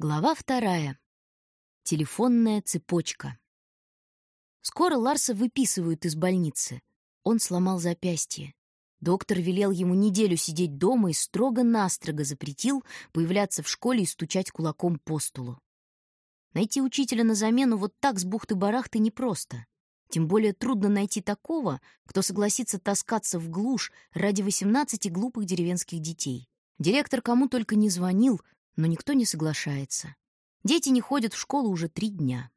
Глава вторая. Телефонная цепочка. Скоро Ларса выписывают из больницы. Он сломал запястье. Доктор велел ему неделю сидеть дома и строго-настрого запретил появляться в школе и стучать кулаком по столу. Найти учителя на замену вот так с бухты-барахты непросто. Тем более трудно найти такого, кто согласится таскаться в глушь ради 18 глупых деревенских детей. Директор кому только не звонил, но никто не соглашается. Дети не ходят в школу уже три дня.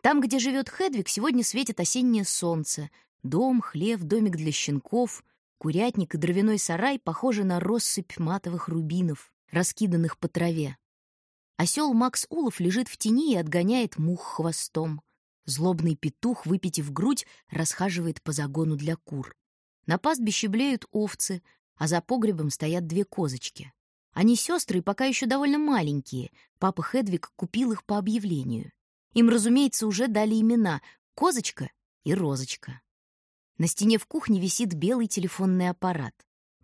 Там, где живет Хедвиг, сегодня светит осеннее солнце. Дом, хлев, домик для щенков, курятник и дровяной сарай похожи на россыпь матовых рубинов, раскиданных по траве. Осел Макс Улов лежит в тени и отгоняет мух хвостом. Злобный петух, выпитив грудь, расхаживает по загону для кур. На пастбище блеют овцы, а за погребом стоят две козочки. Они сестры пока еще довольно маленькие. Папа Хедвиг купил их по объявлению. Им, разумеется, уже дали имена — Козочка и Розочка. На стене в кухне висит белый телефонный аппарат.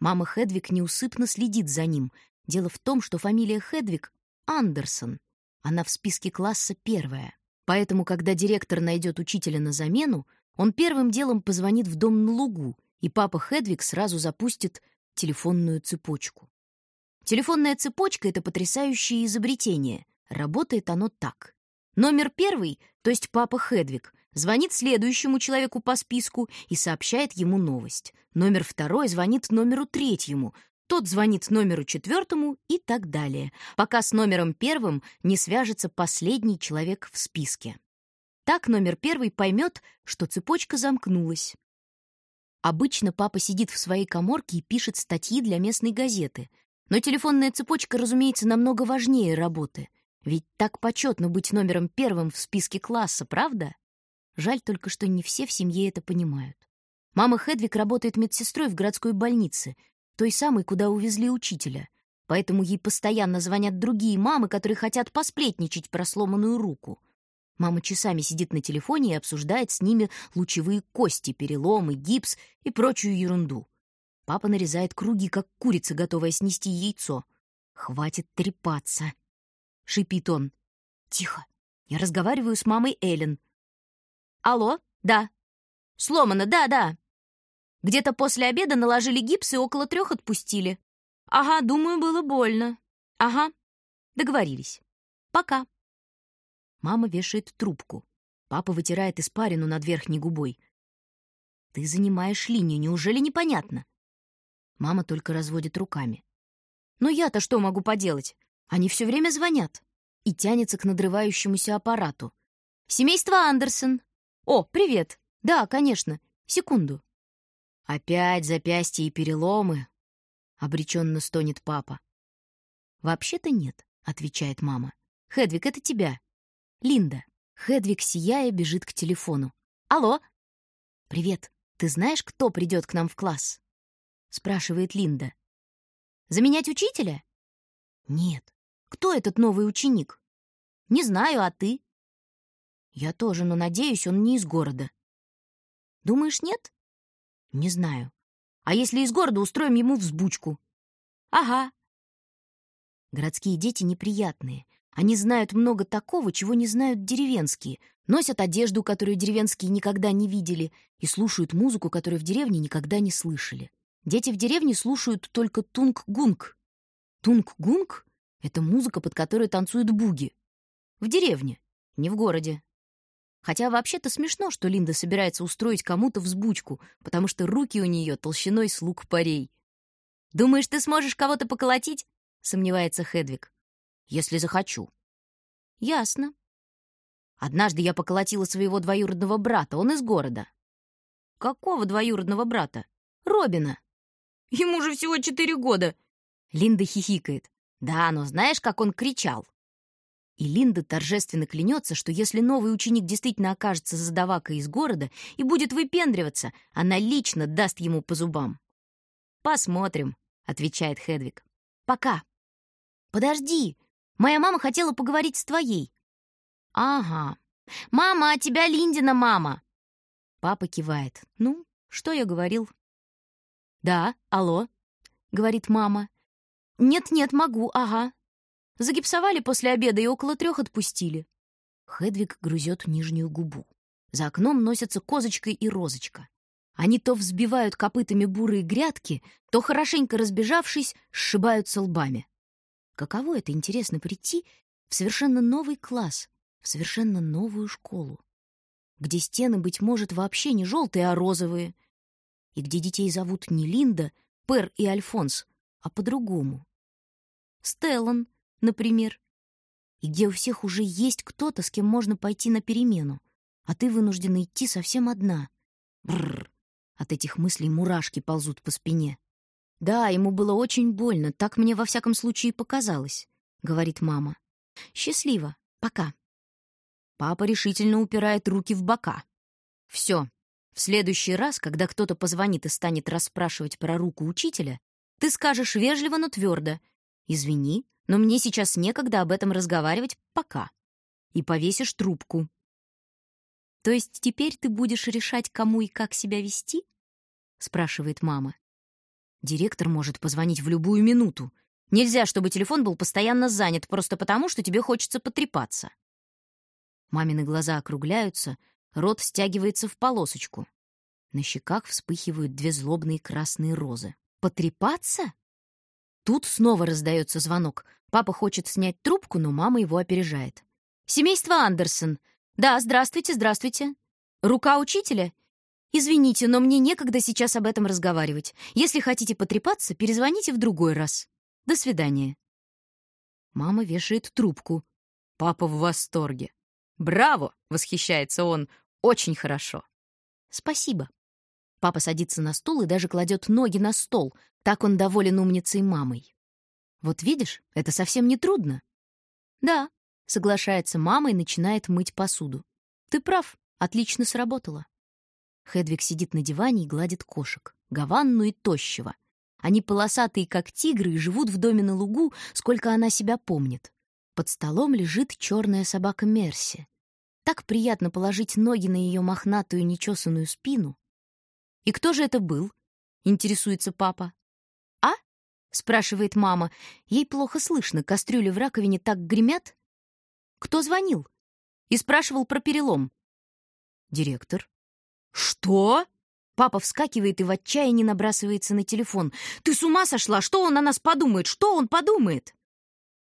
Мама Хедвиг неусыпно следит за ним. Дело в том, что фамилия Хедвиг — Андерсон. Она в списке класса первая. Поэтому, когда директор найдет учителя на замену, он первым делом позвонит в дом на лугу, и папа Хедвиг сразу запустит телефонную цепочку. Телефонная цепочка — это потрясающее изобретение. Работает оно так. Номер первый, то есть папа Хедвиг, звонит следующему человеку по списку и сообщает ему новость. Номер второй звонит номеру третьему, тот звонит номеру четвертому и так далее, пока с номером первым не свяжется последний человек в списке. Так номер первый поймет, что цепочка замкнулась. Обычно папа сидит в своей коморке и пишет статьи для местной газеты — но телефонная цепочка, разумеется, намного важнее работы. Ведь так почетно быть номером первым в списке класса, правда? Жаль только, что не все в семье это понимают. Мама Хедвиг работает медсестрой в городской больнице, той самой, куда увезли учителя. Поэтому ей постоянно звонят другие мамы, которые хотят посплетничать про сломанную руку. Мама часами сидит на телефоне и обсуждает с ними лучевые кости, переломы, гипс и прочую ерунду. Папа нарезает круги, как курица, готовая снести яйцо. «Хватит трепаться!» — шипит он. «Тихо! Я разговариваю с мамой Эллен». «Алло? Да. Сломано, да-да. Где-то после обеда наложили гипс и около трех отпустили. Ага, думаю, было больно. Ага. Договорились. Пока». Мама вешает трубку. Папа вытирает испарину над верхней губой. «Ты занимаешь линию, неужели непонятно?» Мама только разводит руками. «Но я-то что могу поделать? Они все время звонят». И тянется к надрывающемуся аппарату. «Семейство Андерсон!» «О, привет! Да, конечно. Секунду». «Опять запястья и переломы!» — обреченно стонет папа. «Вообще-то нет», — отвечает мама. «Хедвиг, это тебя». «Линда». Хедвиг, сияя, бежит к телефону. «Алло!» «Привет. Ты знаешь, кто придет к нам в класс?» Спрашивает Линда. Заменять учителя? Нет. Кто этот новый ученик? Не знаю, а ты? Я тоже, но надеюсь, он не из города. Думаешь, нет? Не знаю. А если из города, устроим ему взбучку. Ага. Городские дети неприятные. Они знают много такого, чего не знают деревенские. Носят одежду, которую деревенские никогда не видели, и слушают музыку, которую в деревне никогда не слышали. Дети в деревне слушают только тунг-гунг. Тунг-гунг — это музыка, под которой танцуют буги. В деревне, не в городе. Хотя вообще-то смешно, что Линда собирается устроить кому-то взбучку, потому что руки у нее толщиной с лук парей. «Думаешь, ты сможешь кого-то поколотить?» — сомневается Хедвиг. «Если захочу». «Ясно». Однажды я поколотила своего двоюродного брата, он из города. «Какого двоюродного брата?» «Робина». Ему же всего четыре года!» Линда хихикает. «Да, но знаешь, как он кричал?» И Линда торжественно клянется, что если новый ученик действительно окажется задавакой из города и будет выпендриваться, она лично даст ему по зубам. «Посмотрим», — отвечает Хедвиг. «Пока». «Подожди, моя мама хотела поговорить с твоей». «Ага. Мама, а тебя Линдина мама». Папа кивает. «Ну, что я говорил?» «Да, алло», — говорит мама. «Нет-нет, могу, ага». Загипсовали после обеда и около трех отпустили. Хедвиг грызет нижнюю губу. За окном носятся козочка и розочка. Они то взбивают копытами бурые грядки, то, хорошенько разбежавшись, сшибаются лбами. Каково это, интересно, прийти в совершенно новый класс, в совершенно новую школу, где стены, быть может, вообще не желтые, а розовые, и где детей зовут не Линда, Пер и Альфонс, а по-другому. Стеллан, например, и где у всех уже есть кто-то, с кем можно пойти на перемену, а ты вынуждена идти совсем одна. Бррр. От этих мыслей мурашки ползут по спине. Да, ему было очень больно, так мне во всяком случае показалось, говорит мама. Счастливо. Пока. Папа решительно упирает руки в бока. Все. В следующий раз, когда кто-то позвонит и станет расспрашивать про руку учителя, ты скажешь вежливо, но твердо: "Извини, но мне сейчас некогда об этом разговаривать пока". И повесишь трубку. То есть теперь ты будешь решать, кому и как себя вести? спрашивает мама. Директор может позвонить в любую минуту. Нельзя, чтобы телефон был постоянно занят просто потому, что тебе хочется потрепаться. Мамины глаза округляются, рот стягивается в полосочку. На щеках вспыхивают две злобные красные розы. Потрепаться? Тут снова раздается звонок. Папа хочет снять трубку, но мама его опережает. «Семейство Андерсон. Да, здравствуйте, здравствуйте. Рука учителя? Извините, но мне некогда сейчас об этом разговаривать. Если хотите потрепаться, перезвоните в другой раз. До свидания». Мама вешает трубку. Папа в восторге. «Браво!» — восхищается он. «Очень хорошо». «Спасибо». Папа садится на стул и даже кладет ноги на стол. Так он доволен умницей мамой. «Вот видишь, это совсем не трудно». «Да», — соглашается мама и начинает мыть посуду. «Ты прав, отлично сработало». Хедвиг сидит на диване и гладит кошек, Гаванну и Тощего. Они полосатые, как тигры, и живут в доме на лугу, сколько она себя помнит. Под столом лежит черная собака Мерси. Так приятно положить ноги на ее мохнатую нечесанную спину. «И кто же это был?» — интересуется папа. «А?» — спрашивает мама. Ей плохо слышно, кастрюли в раковине так гремят. «Кто звонил?» И спрашивал про перелом. «Директор», «Что?» Папа вскакивает и в отчаянии набрасывается на телефон. «Ты с ума сошла? Что он о нас подумает? Что он подумает?»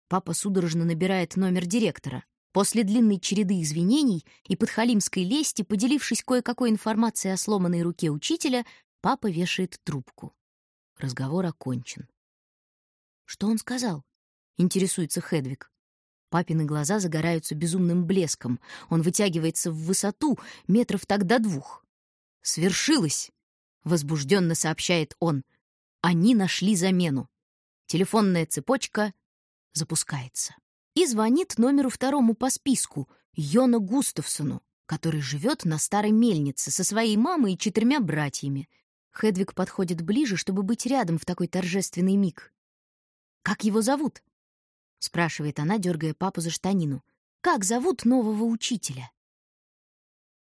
Папа судорожно набирает номер директора. После длинной череды извинений и подхалимской лести, поделившись кое-какой информацией о сломанной руке учителя, папа вешает трубку. Разговор окончен. «Что он сказал?» — интересуется Хедвиг. Папины глаза загораются безумным блеском. Он вытягивается в высоту метров так до двух. «Свершилось!» — возбужденно сообщает он. Они нашли замену. Телефонная цепочка запускается. И звонит номеру второму по списку, Йона Густавсону, который живет на старой мельнице со своей мамой и четырьмя братьями. Хедвиг подходит ближе, чтобы быть рядом в такой торжественный миг. «Как его зовут?» — спрашивает она, дергая папу за штанину. «Как зовут нового учителя?»